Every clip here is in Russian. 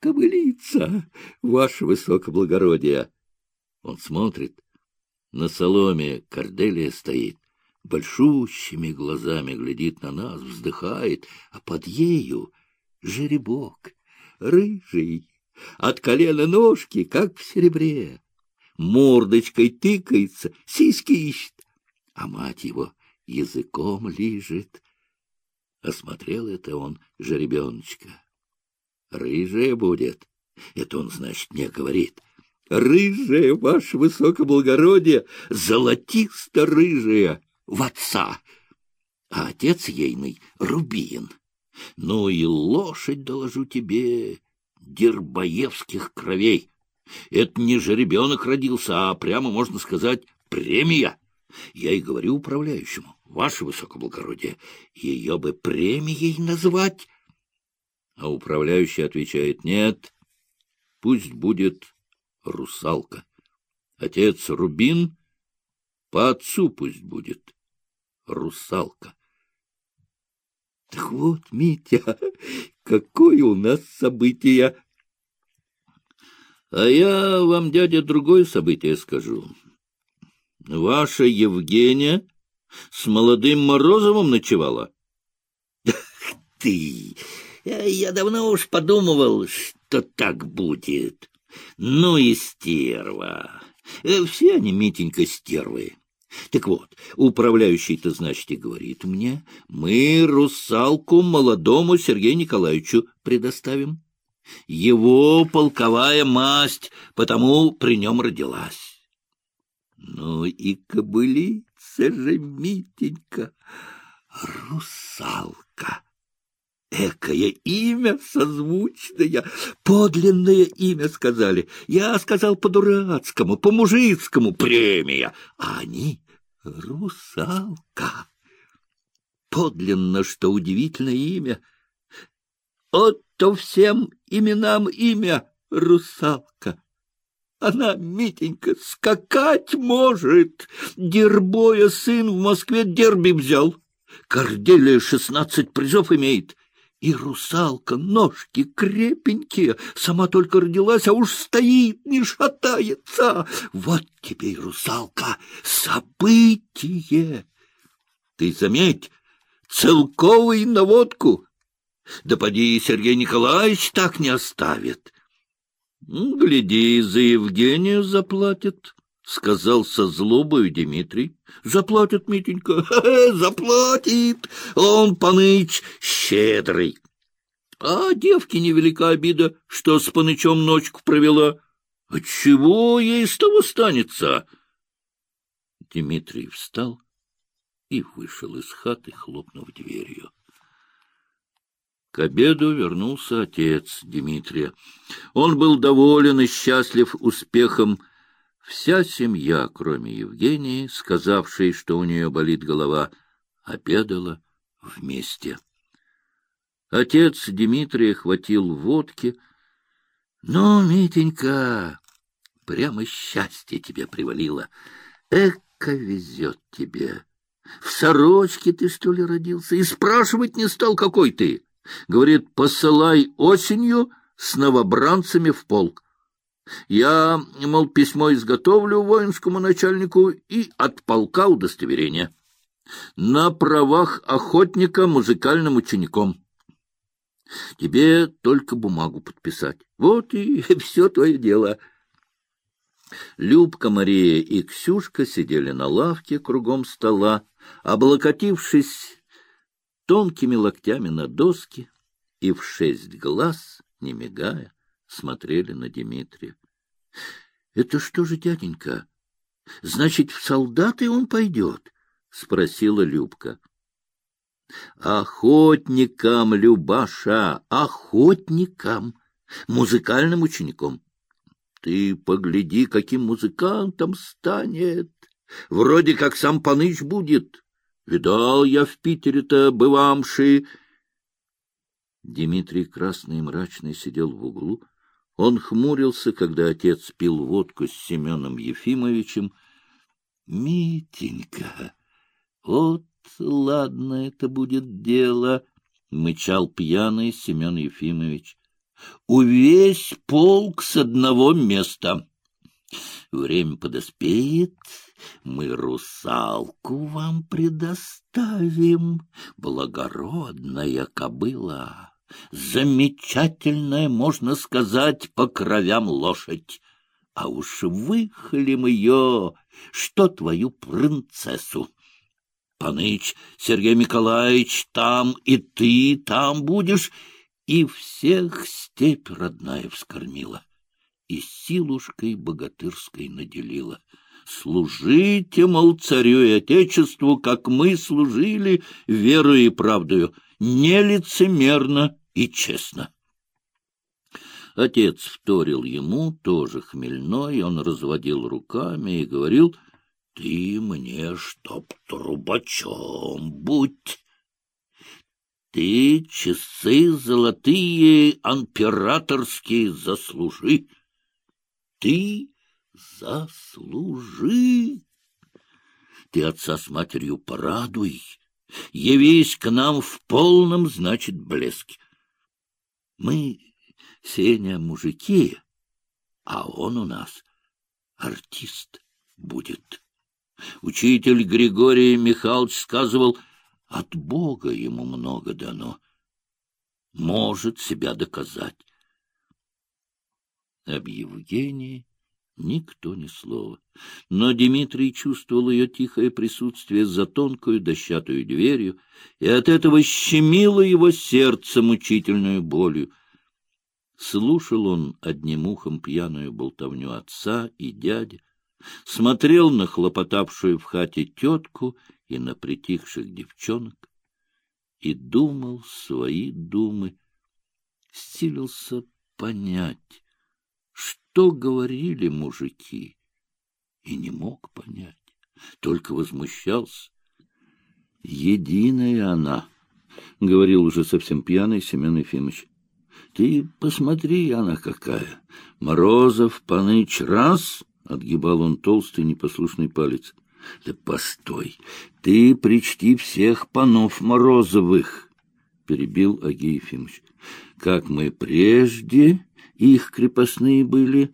кобылица, ваше высокоблагородие. Он смотрит. На соломе Корделия стоит, большущими глазами глядит на нас, вздыхает, а под ею жеребок, рыжий, от колена ножки, как в серебре. Мордочкой тыкается, сиськи ищет, а мать его языком лижет. Осмотрел это он жеребеночка. Рыжая будет. Это он, значит, мне говорит. Рыжая, ваше высокоблагородие, золотисто-рыжая, в отца. А отец ейный — Рубин. Ну и лошадь, доложу тебе, дербаевских кровей. Это не жеребенок родился, а прямо, можно сказать, премия. Я и говорю управляющему, ваше высокоблагородие, ее бы премией назвать. А управляющий отвечает, нет, пусть будет русалка. Отец Рубин, по отцу пусть будет русалка. Так вот, Митя, какое у нас событие! А я вам, дядя, другое событие скажу. Ваша Евгения с молодым Морозовым ночевала? — Ты! Я давно уж подумывал, что так будет. Ну и стерва! Все они, Митенька, стервы. Так вот, управляющий-то, значит, и говорит мне, мы русалку молодому Сергею Николаевичу предоставим. Его полковая масть, потому при нем родилась. Ну и кобылица же, Митенька, русалка. Экое имя созвучное, подлинное имя сказали. Я сказал по-дурацкому, по-мужицкому премия, а они — русалка. Подлинно, что удивительное имя. Вот-то всем именам имя русалка. Она, Митенька, скакать может. Дербоя сын в Москве дерби взял. Корделия шестнадцать призов имеет. И русалка, ножки крепенькие, сама только родилась, а уж стоит, не шатается. Вот тебе и русалка, событие. Ты заметь, целковый наводку. Да поди Сергей Николаевич так не оставит. Гляди, за Евгению заплатит. — сказал со злобою Дмитрий. — Заплатит, Митенька, заплатит! Он, паныч, щедрый. А девке невелика обида, что с панычом ночку провела. Отчего ей с того станется? Дмитрий встал и вышел из хаты, хлопнув дверью. К обеду вернулся отец Дмитрия. Он был доволен и счастлив успехом Вся семья, кроме Евгении, сказавшей, что у нее болит голова, обедала вместе. Отец Дмитрия хватил водки. — Ну, Митенька, прямо счастье тебе привалило. Эка везет тебе. В сорочке ты, что ли, родился? И спрашивать не стал, какой ты. Говорит, посылай осенью с новобранцами в полк. Я, мол, письмо изготовлю воинскому начальнику и от полка удостоверение. На правах охотника музыкальным учеником. Тебе только бумагу подписать. Вот и все твое дело. Любка, Мария и Ксюшка сидели на лавке кругом стола, облокотившись тонкими локтями на доски и в шесть глаз, не мигая, смотрели на Дмитрия. — Это что же, дяденька? Значит, в солдаты он пойдет? — спросила Любка. — Охотникам, Любаша, охотникам, музыкальным учеником. Ты погляди, каким музыкантом станет. Вроде как сам Паныч будет. Видал я в Питере-то бывамши. Дмитрий красный и мрачный сидел в углу, он хмурился, когда отец пил водку с Семеном Ефимовичем. — Митенька, вот ладно это будет дело, — мычал пьяный Семен Ефимович. увесь полк с одного места. Время подоспеет, мы русалку вам предоставим, благородная кобыла, замечательная, можно сказать, по кровям лошадь. А уж выхлим ее, что твою принцессу. Паныч, Сергей Николаевич, там и ты там будешь, и всех степь родная вскормила, и силушкой богатырской наделила. Служите, мол, царю и отечеству, как мы служили верою и правдою, нелицемерно и честно. Отец вторил ему, тоже хмельной, он разводил руками и говорил, «Ты мне чтоб трубачом будь!» Ты часы золотые императорские заслужи. Ты заслужи. Ты отца с матерью порадуй. Явись к нам в полном, значит, блеске. Мы, Сеня, мужики, а он у нас артист будет. Учитель Григорий Михайлович сказывал — от Бога ему много дано. Может себя доказать. Об Евгении никто ни слова. Но Дмитрий чувствовал ее тихое присутствие за тонкую дощатую дверью, и от этого щемило его сердце мучительную болью. Слушал он одним ухом пьяную болтовню отца и дяди, смотрел на хлопотавшую в хате тетку и на притихших девчонок, и думал свои думы, стилился понять, что говорили мужики, и не мог понять, только возмущался. «Единая она», — говорил уже совсем пьяный Семен Ефимович. «Ты посмотри, она какая! Морозов, Паныч, раз!» — отгибал он толстый непослушный палец. — Да постой, ты причти всех панов Морозовых, — перебил Агей Ефимович. — Как мы прежде их крепостные были,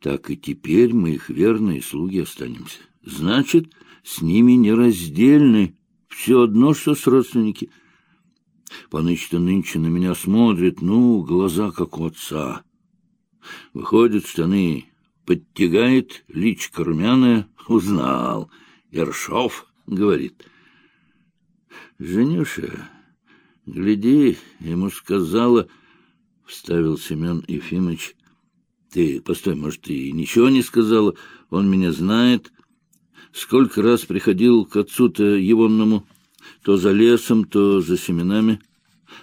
так и теперь мы их верные слуги останемся. Значит, с ними нераздельны, все одно, что с родственники. Паныч-то нынче на меня смотрит, ну, глаза как у отца. Выходят штаны, подтягает, личка румяная, узнал — Ершов говорит. Женюша, гляди, ему сказала, — вставил Семен Ефимович. Ты, постой, может, ты ничего не сказала, он меня знает. Сколько раз приходил к отцу-то егонному, то за лесом, то за семенами,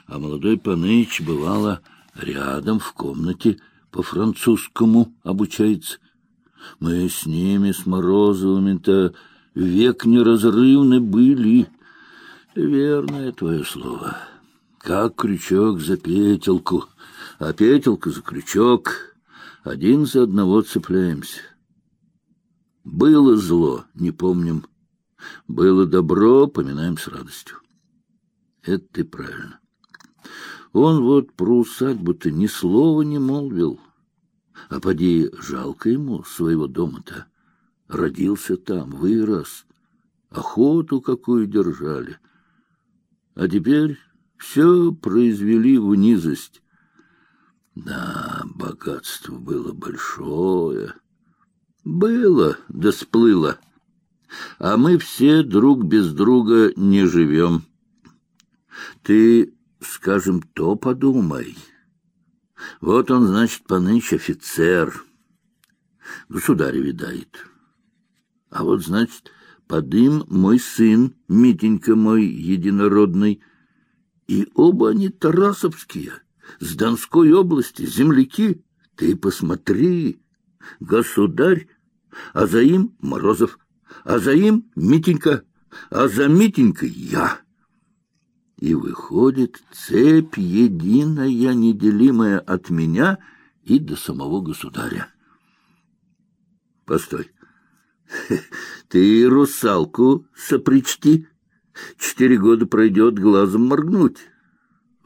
а молодой Паныч, бывало, рядом в комнате по-французскому обучается. Мы с ними, с Морозовыми-то, век неразрывны были. Верное твое слово. Как крючок за петелку, а петелка за крючок. Один за одного цепляемся. Было зло, не помним. Было добро, поминаем с радостью. Это ты правильно. Он вот про усадьбу-то ни слова не молвил. А поди, жалко ему своего дома-то. Родился там, вырос, охоту какую держали. А теперь все произвели в низость. Да, богатство было большое. Было, да сплыло. А мы все друг без друга не живем. Ты, скажем, то подумай. Вот он, значит, поныч офицер. Государь видает. А вот, значит, под им мой сын, Митенька мой единородный, и оба они тарасовские, с Донской области, земляки. Ты посмотри, государь, а за им Морозов, а за им Митенька, а за Митенькой я. И выходит цепь единая, неделимая от меня и до самого государя. Постой, Ты русалку сопричти. Четыре года пройдет глазом моргнуть.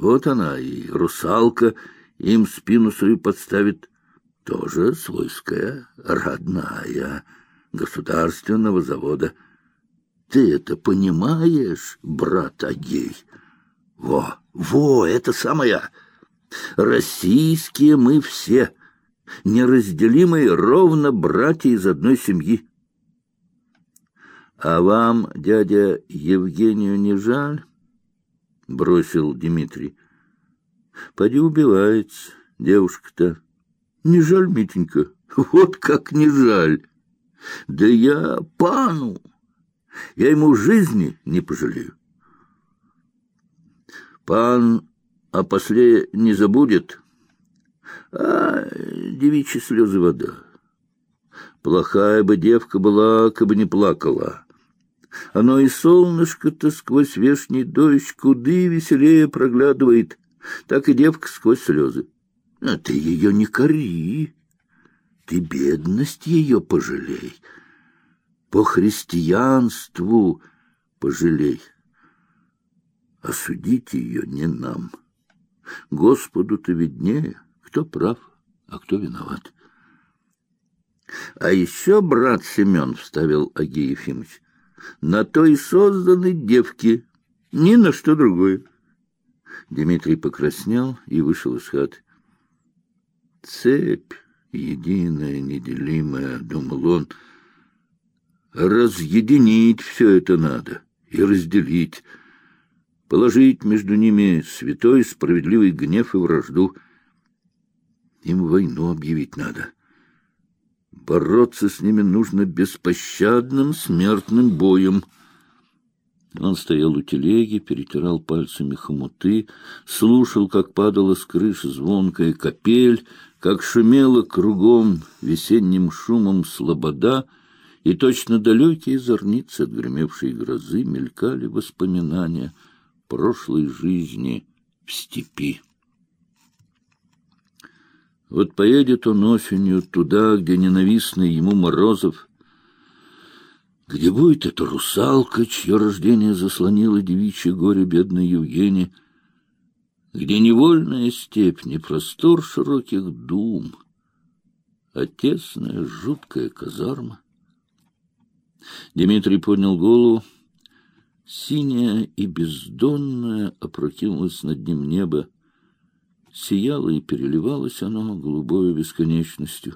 Вот она и русалка, им спину свою подставит, тоже свойская, родная, государственного завода. Ты это понимаешь, брат Агей? Во, во, это самое. Российские мы все, неразделимые ровно братья из одной семьи. А вам, дядя, Евгению не жаль? Бросил Дмитрий. Поди убивается девушка-то. Не жаль, Митенька, вот как не жаль. Да я пану, я ему жизни не пожалею. Пан а после не забудет, а девичьи слезы вода. Плохая бы девка была, кабы не плакала. Оно и солнышко-то сквозь вешний дождь куды веселее проглядывает, так и девка сквозь слезы. А ты ее не кори, ты бедность ее пожалей, по христианству пожалей. Осудите ее не нам. Господу-то виднее, кто прав, а кто виноват. А еще брат Семен, — вставил Агей Ефимович, — на то и созданы девки, ни на что другое. Дмитрий покраснел и вышел из хаты. Цепь единая, неделимая, — думал он, — разъединить все это надо и разделить, положить между ними святой справедливый гнев и вражду. Им войну объявить надо. Бороться с ними нужно беспощадным смертным боем — он стоял у телеги, перетирал пальцами хомуты, слушал, как падала с крыши звонкая капель, как шумела кругом весенним шумом слобода, и точно далекие зорницы отгремевшей грозы мелькали воспоминания прошлой жизни в степи. Вот поедет он осенью туда, где ненавистный ему Морозов — где будет эта русалка, чье рождение заслонило девичье горе бедной Евгении? Где невольная степь, не простор широких дум, а тесная жуткая казарма? Дмитрий поднял голову. Синяя и бездонная опрокинулось над ним небо. Сияло и переливалось оно голубой бесконечностью.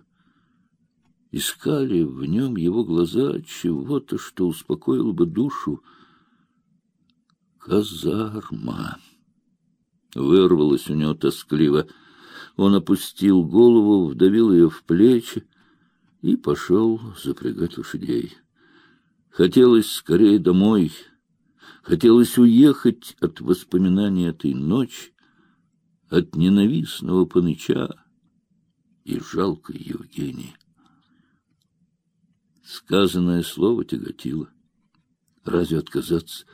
Искали в нем его глаза чего-то, что успокоило бы душу. Казарма. Вырвалось у него тоскливо. Он опустил голову, вдавил ее в плечи и пошел запрягать лошадей. Хотелось скорее домой. Хотелось уехать от воспоминаний этой ночи, от ненавистного паныча и жалкой Евгении. Сказанное слово тяготило. Разве отказаться?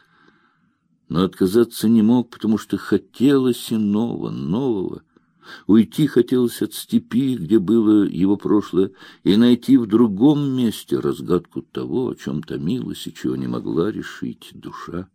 Но отказаться не мог, потому что хотелось иного, нового. Уйти хотелось от степи, где было его прошлое, и найти в другом месте разгадку того, о чем томилась и чего не могла решить душа.